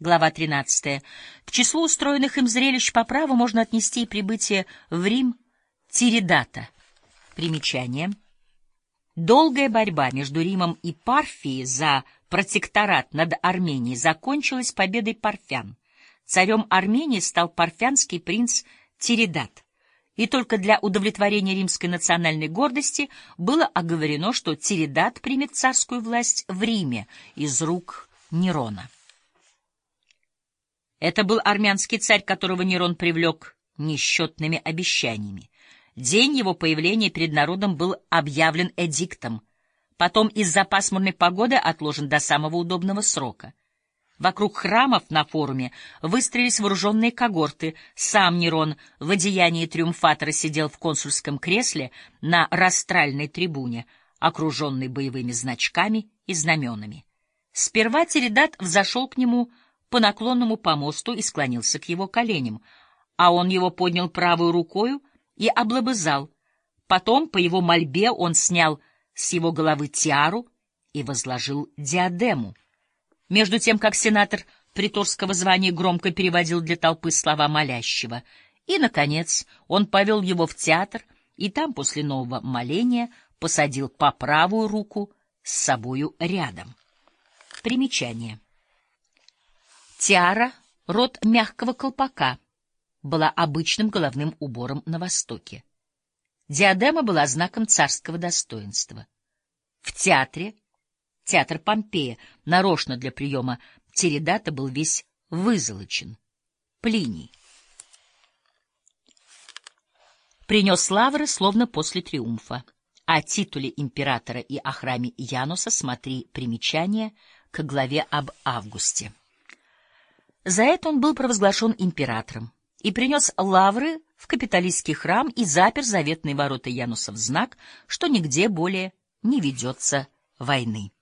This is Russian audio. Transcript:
Глава 13. К числу устроенных им зрелищ по праву можно отнести и прибытие в Рим Тиридата. Примечание. Долгая борьба между Римом и Парфией за протекторат над Арменией закончилась победой парфян. Царем Армении стал парфянский принц Тиридат. И только для удовлетворения римской национальной гордости было оговорено, что Тиридат примет царскую власть в Риме из рук Нерона. Это был армянский царь, которого Нерон привлек несчетными обещаниями. День его появления перед народом был объявлен эдиктом, потом из-за пасмурной погоды отложен до самого удобного срока. Вокруг храмов на форуме выстроились вооруженные когорты. Сам Нерон в одеянии триумфатора сидел в консульском кресле на растральной трибуне, окруженный боевыми значками и знаменами. Сперва Тередат взошел к нему по наклонному помосту и склонился к его коленям, а он его поднял правой рукою и облобызал. Потом, по его мольбе, он снял с его головы тиару и возложил диадему. Между тем, как сенатор приторского звания громко переводил для толпы слова молящего, и, наконец, он повел его в театр, и там, после нового моления, посадил по правую руку с собою рядом. Примечание. Тиара, род мягкого колпака, была обычным головным убором на Востоке. Диадема была знаком царского достоинства. В театре, театр Помпея, нарочно для приема Тиридата был весь вызолочен. Плиний. Принес лавры, словно после триумфа. О титуле императора и о храме Януса смотри примечание к главе об Августе. За это он был провозглашен императором и принес лавры в капиталистский храм и запер заветные ворота Януса в знак, что нигде более не ведется войны.